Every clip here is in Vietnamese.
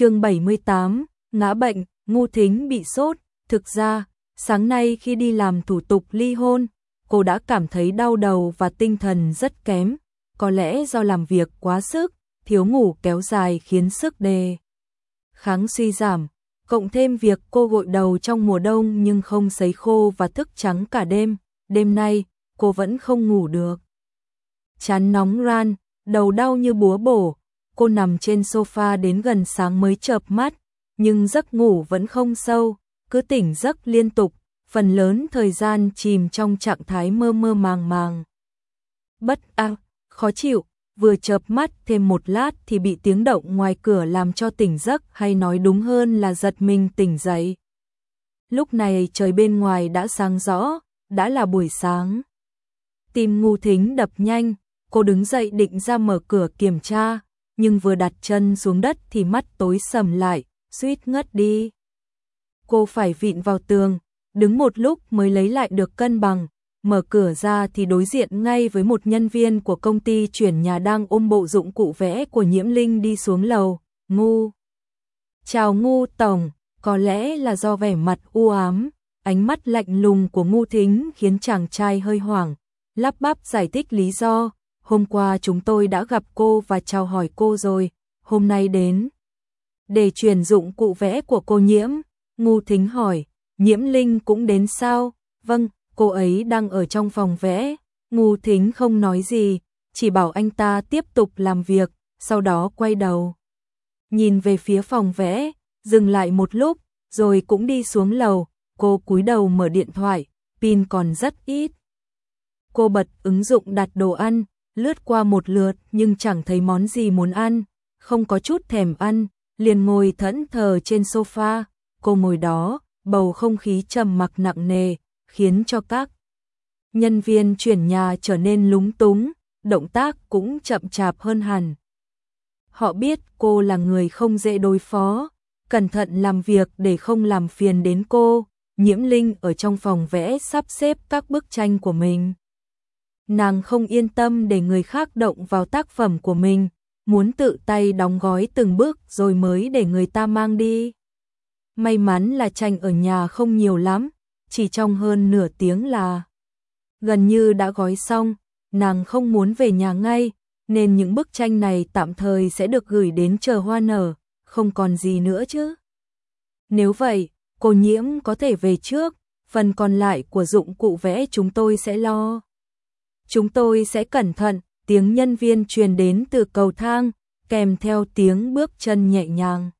chương 78, ngã bệnh, ngu thính bị sốt, thực ra, sáng nay khi đi làm thủ tục ly hôn, cô đã cảm thấy đau đầu và tinh thần rất kém, có lẽ do làm việc quá sức, thiếu ngủ kéo dài khiến sức đề kháng suy giảm, cộng thêm việc cô gội đầu trong mùa đông nhưng không sấy khô và thức trắng cả đêm, đêm nay cô vẫn không ngủ được. Chán nóng ran, đầu đau như búa bổ, cô nằm trên sofa đến gần sáng mới chợp mắt, nhưng giấc ngủ vẫn không sâu, cứ tỉnh giấc liên tục, phần lớn thời gian chìm trong trạng thái mơ mơ màng màng. Bất an, khó chịu, vừa chợp mắt thêm một lát thì bị tiếng động ngoài cửa làm cho tỉnh giấc hay nói đúng hơn là giật mình tỉnh dậy. Lúc này trời bên ngoài đã sáng rõ, đã là buổi sáng. Tim ngu thính đập nhanh, cô đứng dậy định ra mở cửa kiểm tra, nhưng vừa đặt chân xuống đất thì mắt tối sầm lại, suýt ngất đi. Cô phải vịn vào tường, đứng một lúc mới lấy lại được cân bằng, mở cửa ra thì đối diện ngay với một nhân viên của công ty chuyển nhà đang ôm bộ dụng cụ vẽ của Nhiễm Linh đi xuống lầu, ngu. Chào ngu tổng, có lẽ là do vẻ mặt u ám, ánh mắt lạnh lùng của ngu thính khiến chàng trai hơi hoảng, lắp bắp giải thích lý do, hôm qua chúng tôi đã gặp cô và chào hỏi cô rồi, hôm nay đến. Để truyền dụng cụ vẽ của cô Nhiễm, ngu thính hỏi, Nhiễm Linh cũng đến sao? Vâng, cô ấy đang ở trong phòng vẽ. Ngu thính không nói gì, chỉ bảo anh ta tiếp tục làm việc, sau đó quay đầu. Nhìn về phía phòng vẽ, dừng lại một lúc, rồi cũng đi xuống lầu, cô cúi đầu mở điện thoại, pin còn rất ít. Cô bật ứng dụng đặt đồ ăn, lướt qua một lượt nhưng chẳng thấy món gì muốn ăn, không có chút thèm ăn, liền ngồi thẫn thờ trên sofa, cô ngồi đó, bầu không khí trầm mặc nặng nề, khiến cho các nhân viên chuyển nhà trở nên lúng túng, động tác cũng chậm chạp hơn hẳn. Họ biết cô là người không dễ đối phó, cẩn thận làm việc để không làm phiền đến cô. Nhiễm Linh ở trong phòng vẽ sắp xếp các bức tranh của mình. Nàng không yên tâm để người khác động vào tác phẩm của mình, muốn tự tay đóng gói từng bước rồi mới để người ta mang đi. May mắn là tranh ở nhà không nhiều lắm, chỉ trong hơn nửa tiếng là gần như đã gói xong, nàng không muốn về nhà ngay, nên những bức tranh này tạm thời sẽ được gửi đến chờ hoa nở, không còn gì nữa chứ. Nếu vậy, cô nhiễm có thể về trước, phần còn lại của dụng cụ vẽ chúng tôi sẽ lo. Chúng tôi sẽ cẩn thận, tiếng nhân viên truyền đến từ cầu thang, kèm theo tiếng bước chân nhẹ nhàng.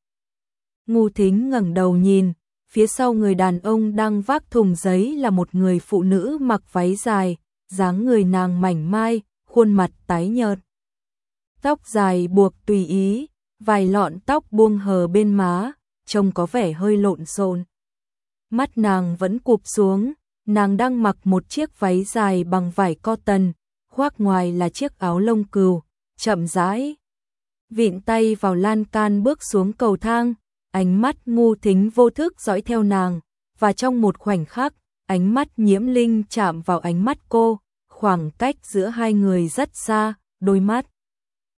Ngu thính ngẩng đầu nhìn, phía sau người đàn ông đang vác thùng giấy là một người phụ nữ mặc váy dài, dáng người nàng mảnh mai, khuôn mặt tái nhợt. Tóc dài buộc tùy ý, vài lọn tóc buông hờ bên má, trông có vẻ hơi lộn xộn. Mắt nàng vẫn cụp xuống, nàng đang mặc một chiếc váy dài bằng vải cotton, khoác ngoài là chiếc áo lông cừu, chậm rãi. Vịn tay vào lan can bước xuống cầu thang, ánh mắt ngu thính vô thức dõi theo nàng, và trong một khoảnh khắc, ánh mắt nhiễm linh chạm vào ánh mắt cô, khoảng cách giữa hai người rất xa, đôi mắt.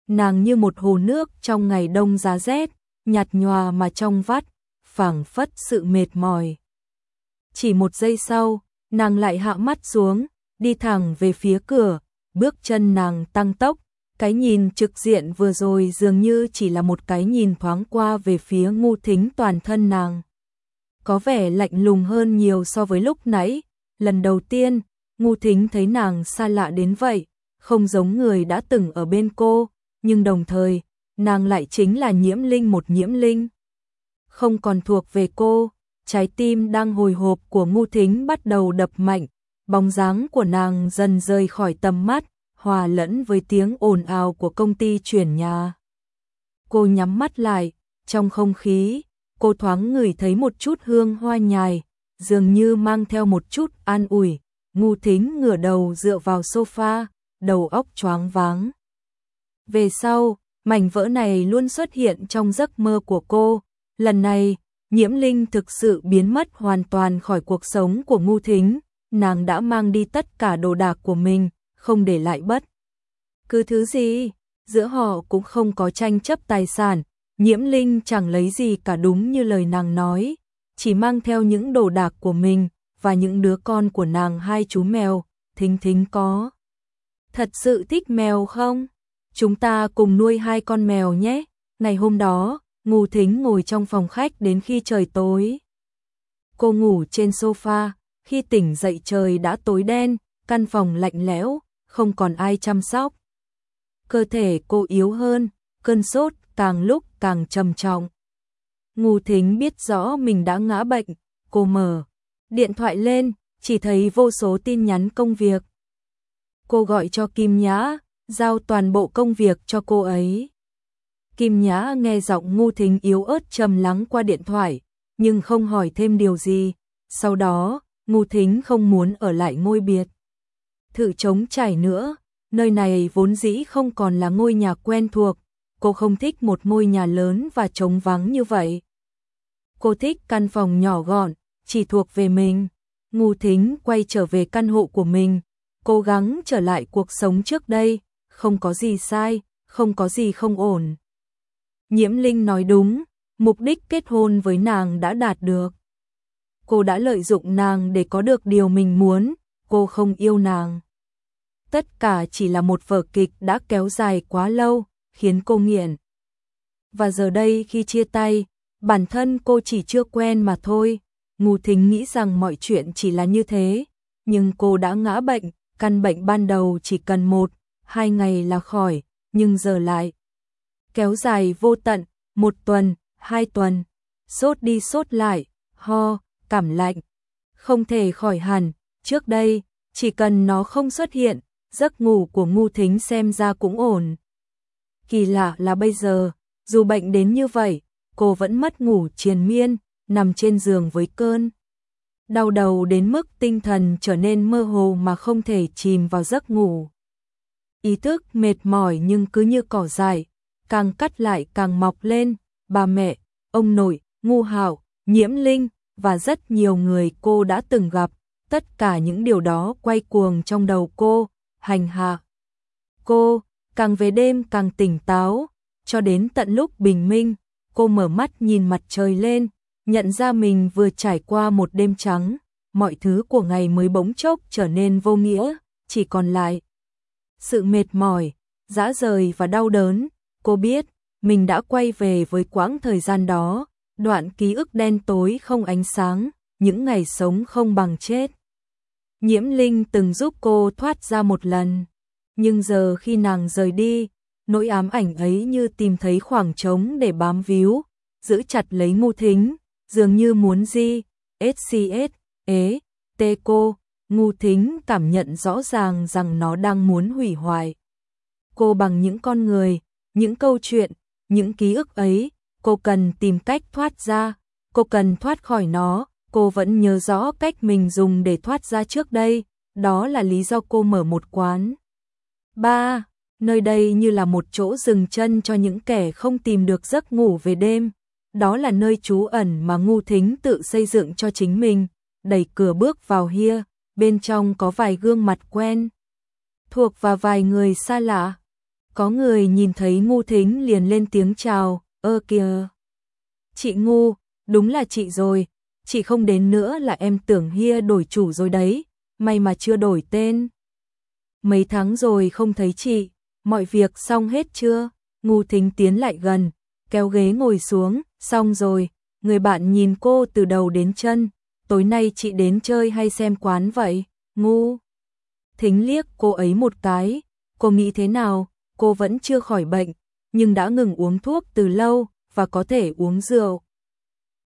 Nàng như một hồ nước trong ngày đông giá rét, nhạt nhòa mà trong vắt, phảng phất sự mệt mỏi. Chỉ một giây sau, nàng lại hạ mắt xuống, đi thẳng về phía cửa, bước chân nàng tăng tốc, cái nhìn trực diện vừa rồi dường như chỉ là một cái nhìn thoáng qua về phía ngu thính toàn thân nàng. Có vẻ lạnh lùng hơn nhiều so với lúc nãy, lần đầu tiên, ngu thính thấy nàng xa lạ đến vậy, không giống người đã từng ở bên cô, nhưng đồng thời, nàng lại chính là nhiễm linh một nhiễm linh. Không còn thuộc về cô, trái tim đang hồi hộp của ngu thính bắt đầu đập mạnh, bóng dáng của nàng dần rời khỏi tầm mắt, hòa lẫn với tiếng ồn ào của công ty chuyển nhà. Cô nhắm mắt lại, trong không khí, cô thoáng ngửi thấy một chút hương hoa nhài, dường như mang theo một chút an ủi, ngu thính ngửa đầu dựa vào sofa, đầu óc choáng váng. Về sau, mảnh vỡ này luôn xuất hiện trong giấc mơ của cô, lần này, nhiễm linh thực sự biến mất hoàn toàn khỏi cuộc sống của ngu thính, nàng đã mang đi tất cả đồ đạc của mình, không để lại bất. Cứ thứ gì, giữa họ cũng không có tranh chấp tài sản, Nhiễm Linh chẳng lấy gì cả đúng như lời nàng nói, chỉ mang theo những đồ đạc của mình và những đứa con của nàng hai chú mèo, thính thính có. Thật sự thích mèo không? Chúng ta cùng nuôi hai con mèo nhé. Ngày hôm đó, Ngô Thính ngồi trong phòng khách đến khi trời tối. Cô ngủ trên sofa, khi tỉnh dậy trời đã tối đen, căn phòng lạnh lẽo, không còn ai chăm sóc. Cơ thể cô yếu hơn, cơn sốt càng lúc càng trầm trọng. Ngô Thính biết rõ mình đã ngã bệnh, cô mở điện thoại lên, chỉ thấy vô số tin nhắn công việc. Cô gọi cho Kim Nhã, giao toàn bộ công việc cho cô ấy. Kim Nhã nghe giọng ngu thính yếu ớt trầm lắng qua điện thoại, nhưng không hỏi thêm điều gì. Sau đó, ngu thính không muốn ở lại ngôi biệt. Thử chống trải nữa, nơi này vốn dĩ không còn là ngôi nhà quen thuộc, cô không thích một ngôi nhà lớn và trống vắng như vậy. Cô thích căn phòng nhỏ gọn, chỉ thuộc về mình. Ngu thính quay trở về căn hộ của mình, cố gắng trở lại cuộc sống trước đây, không có gì sai, không có gì không ổn. Nhiễm Linh nói đúng, mục đích kết hôn với nàng đã đạt được. Cô đã lợi dụng nàng để có được điều mình muốn, cô không yêu nàng. Tất cả chỉ là một vở kịch đã kéo dài quá lâu, khiến cô nghiện. Và giờ đây khi chia tay, bản thân cô chỉ chưa quen mà thôi. Ngô Thính nghĩ rằng mọi chuyện chỉ là như thế, nhưng cô đã ngã bệnh, căn bệnh ban đầu chỉ cần một, hai ngày là khỏi, nhưng giờ lại kéo dài vô tận, một tuần, hai tuần, sốt đi sốt lại, ho, cảm lạnh, không thể khỏi hẳn, trước đây, chỉ cần nó không xuất hiện, giấc ngủ của ngu thính xem ra cũng ổn. Kỳ lạ là bây giờ, dù bệnh đến như vậy, cô vẫn mất ngủ triền miên, nằm trên giường với cơn. Đau đầu đến mức tinh thần trở nên mơ hồ mà không thể chìm vào giấc ngủ. Ý thức mệt mỏi nhưng cứ như cỏ dại, càng cắt lại càng mọc lên, bà mẹ, ông nội, ngu hạo, nhiễm linh và rất nhiều người cô đã từng gặp, tất cả những điều đó quay cuồng trong đầu cô, hành hạ. Cô, càng về đêm càng tỉnh táo, cho đến tận lúc bình minh, cô mở mắt nhìn mặt trời lên, nhận ra mình vừa trải qua một đêm trắng, mọi thứ của ngày mới bỗng chốc trở nên vô nghĩa, chỉ còn lại sự mệt mỏi, dã rời và đau đớn. Cô biết, mình đã quay về với quãng thời gian đó, đoạn ký ức đen tối không ánh sáng, những ngày sống không bằng chết. Nhiễm Linh từng giúp cô thoát ra một lần, nhưng giờ khi nàng rời đi, nỗi ám ảnh ấy như tìm thấy khoảng trống để bám víu, giữ chặt lấy Ngô Thính, dường như muốn gì, SCS, ế, tê cô, ngu thính cảm nhận rõ ràng rằng nó đang muốn hủy hoại. Cô bằng những con người, những câu chuyện, những ký ức ấy, cô cần tìm cách thoát ra, cô cần thoát khỏi nó, cô vẫn nhớ rõ cách mình dùng để thoát ra trước đây, đó là lý do cô mở một quán. 3. Nơi đây như là một chỗ dừng chân cho những kẻ không tìm được giấc ngủ về đêm đó là nơi trú ẩn mà Ngu Thính tự xây dựng cho chính mình, đẩy cửa bước vào hia, bên trong có vài gương mặt quen, thuộc và vài người xa lạ. Có người nhìn thấy Ngu Thính liền lên tiếng chào, ơ kìa. Chị Ngu, đúng là chị rồi, chị không đến nữa là em tưởng hia đổi chủ rồi đấy, may mà chưa đổi tên. Mấy tháng rồi không thấy chị, mọi việc xong hết chưa? Ngu Thính tiến lại gần, kéo ghế ngồi xuống, xong rồi, người bạn nhìn cô từ đầu đến chân, tối nay chị đến chơi hay xem quán vậy, ngu. Thính liếc cô ấy một cái, cô nghĩ thế nào, cô vẫn chưa khỏi bệnh, nhưng đã ngừng uống thuốc từ lâu và có thể uống rượu.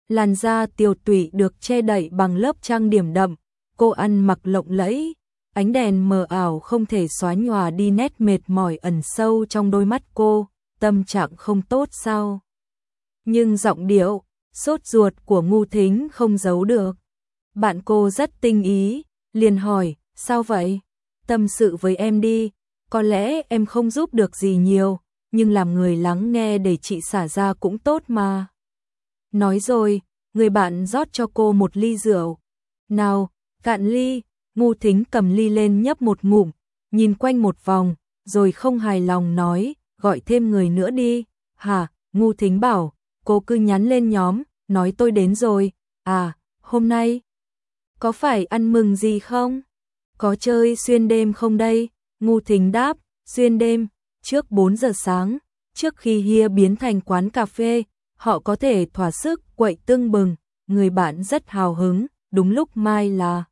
Làn da tiều tụy được che đậy bằng lớp trang điểm đậm, cô ăn mặc lộng lẫy, ánh đèn mờ ảo không thể xóa nhòa đi nét mệt mỏi ẩn sâu trong đôi mắt cô tâm trạng không tốt sao? Nhưng giọng điệu, sốt ruột của ngu thính không giấu được. Bạn cô rất tinh ý, liền hỏi, sao vậy? Tâm sự với em đi, có lẽ em không giúp được gì nhiều, nhưng làm người lắng nghe để chị xả ra cũng tốt mà. Nói rồi, người bạn rót cho cô một ly rượu. Nào, cạn ly, ngu thính cầm ly lên nhấp một ngụm, nhìn quanh một vòng, rồi không hài lòng nói, gọi thêm người nữa đi, hả, Ngu Thính bảo, cô cứ nhắn lên nhóm, nói tôi đến rồi, à, hôm nay, có phải ăn mừng gì không? Có chơi xuyên đêm không đây? Ngu Thính đáp, xuyên đêm, trước 4 giờ sáng, trước khi Hia biến thành quán cà phê, họ có thể thỏa sức quậy tưng bừng, người bạn rất hào hứng, đúng lúc mai là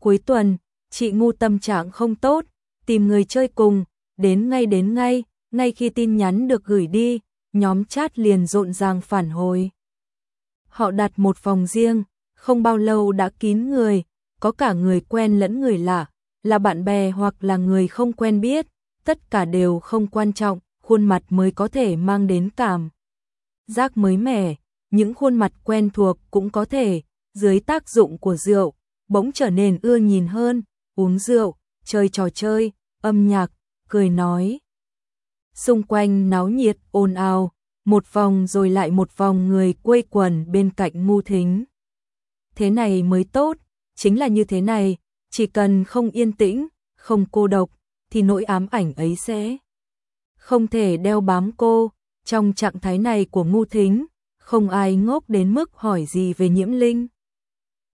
cuối tuần, chị ngu tâm trạng không tốt, tìm người chơi cùng, đến ngay đến ngay, ngay khi tin nhắn được gửi đi, nhóm chat liền rộn ràng phản hồi. Họ đặt một phòng riêng, không bao lâu đã kín người, có cả người quen lẫn người lạ, là bạn bè hoặc là người không quen biết, tất cả đều không quan trọng, khuôn mặt mới có thể mang đến cảm. Giác mới mẻ, những khuôn mặt quen thuộc cũng có thể, dưới tác dụng của rượu, bỗng trở nên ưa nhìn hơn, uống rượu, chơi trò chơi, âm nhạc, cười nói. Xung quanh náo nhiệt, ồn ào, một vòng rồi lại một vòng người quây quần bên cạnh ngu thính. Thế này mới tốt, chính là như thế này, chỉ cần không yên tĩnh, không cô độc, thì nỗi ám ảnh ấy sẽ không thể đeo bám cô. Trong trạng thái này của ngu thính, không ai ngốc đến mức hỏi gì về nhiễm linh.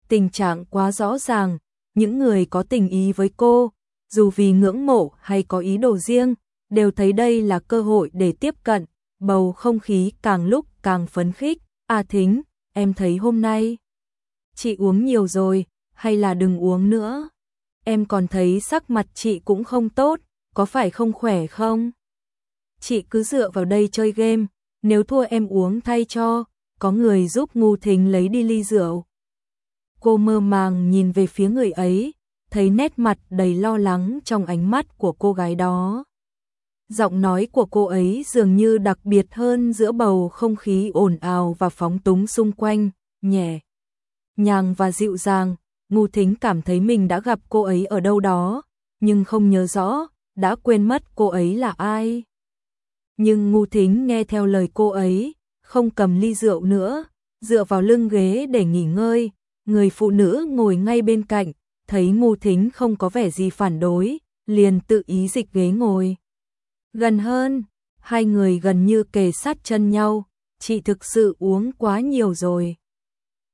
Tình trạng quá rõ ràng, những người có tình ý với cô, dù vì ngưỡng mộ hay có ý đồ riêng, đều thấy đây là cơ hội để tiếp cận, bầu không khí càng lúc càng phấn khích. À thính, em thấy hôm nay, chị uống nhiều rồi, hay là đừng uống nữa? Em còn thấy sắc mặt chị cũng không tốt, có phải không khỏe không? Chị cứ dựa vào đây chơi game, nếu thua em uống thay cho, có người giúp ngu thính lấy đi ly rượu. Cô mơ màng nhìn về phía người ấy, thấy nét mặt đầy lo lắng trong ánh mắt của cô gái đó. Giọng nói của cô ấy dường như đặc biệt hơn giữa bầu không khí ồn ào và phóng túng xung quanh, nhẹ, nhàng và dịu dàng. Ngu Thính cảm thấy mình đã gặp cô ấy ở đâu đó, nhưng không nhớ rõ, đã quên mất cô ấy là ai. Nhưng Ngu Thính nghe theo lời cô ấy, không cầm ly rượu nữa, dựa vào lưng ghế để nghỉ ngơi, người phụ nữ ngồi ngay bên cạnh, thấy Ngu Thính không có vẻ gì phản đối, liền tự ý dịch ghế ngồi. Gần hơn, hai người gần như kề sát chân nhau, chị thực sự uống quá nhiều rồi.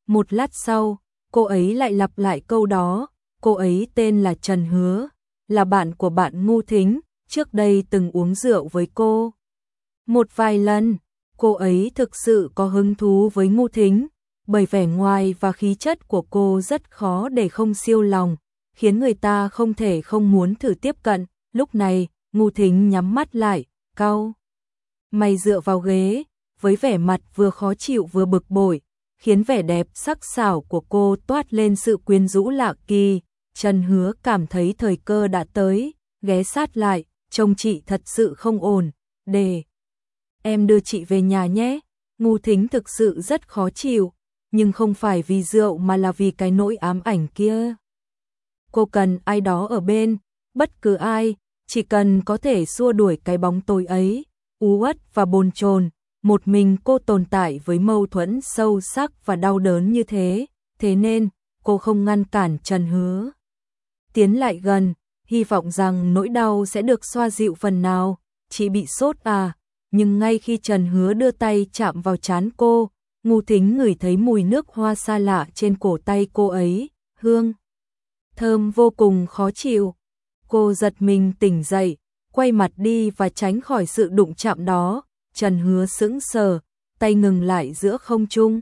Một lát sau, cô ấy lại lặp lại câu đó, cô ấy tên là Trần Hứa, là bạn của bạn Ngu Thính, trước đây từng uống rượu với cô. Một vài lần, cô ấy thực sự có hứng thú với Ngu Thính, bởi vẻ ngoài và khí chất của cô rất khó để không siêu lòng, khiến người ta không thể không muốn thử tiếp cận. Lúc này, Ngu Thính nhắm mắt lại, cau mày dựa vào ghế, với vẻ mặt vừa khó chịu vừa bực bội, khiến vẻ đẹp sắc sảo của cô toát lên sự quyến rũ lạ kỳ. Trần Hứa cảm thấy thời cơ đã tới, ghé sát lại, trông chị thật sự không ổn, để em đưa chị về nhà nhé. Ngu Thính thực sự rất khó chịu, nhưng không phải vì rượu mà là vì cái nỗi ám ảnh kia. Cô cần ai đó ở bên, bất cứ ai, chỉ cần có thể xua đuổi cái bóng tối ấy, u uất và bồn chồn, một mình cô tồn tại với mâu thuẫn sâu sắc và đau đớn như thế, thế nên cô không ngăn cản Trần Hứa. Tiến lại gần, hy vọng rằng nỗi đau sẽ được xoa dịu phần nào, chị bị sốt à, nhưng ngay khi Trần Hứa đưa tay chạm vào trán cô, Ngu Thính ngửi thấy mùi nước hoa xa lạ trên cổ tay cô ấy, hương thơm vô cùng khó chịu. Cô giật mình tỉnh dậy, quay mặt đi và tránh khỏi sự đụng chạm đó, Trần Hứa sững sờ, tay ngừng lại giữa không trung.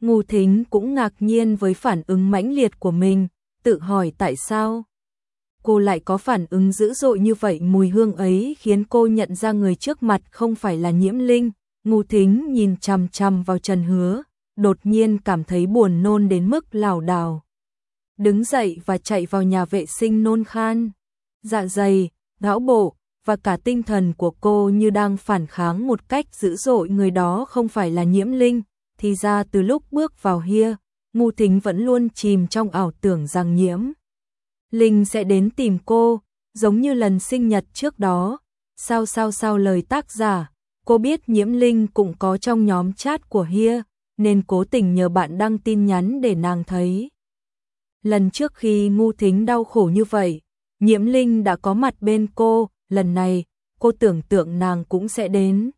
Ngô Thính cũng ngạc nhiên với phản ứng mãnh liệt của mình, tự hỏi tại sao cô lại có phản ứng dữ dội như vậy mùi hương ấy khiến cô nhận ra người trước mặt không phải là nhiễm linh. Ngô thính nhìn chằm chằm vào Trần Hứa, đột nhiên cảm thấy buồn nôn đến mức lảo đảo. Đứng dậy và chạy vào nhà vệ sinh nôn khan. Dạ dày, não bộ và cả tinh thần của cô như đang phản kháng một cách dữ dội người đó không phải là nhiễm linh. Thì ra từ lúc bước vào hia, Ngu Thính vẫn luôn chìm trong ảo tưởng rằng nhiễm. Linh sẽ đến tìm cô, giống như lần sinh nhật trước đó. Sao sao sao lời tác giả, cô biết nhiễm linh cũng có trong nhóm chat của Hia, nên cố tình nhờ bạn đăng tin nhắn để nàng thấy. Lần trước khi ngu thính đau khổ như vậy, nhiễm linh đã có mặt bên cô, lần này, cô tưởng tượng nàng cũng sẽ đến.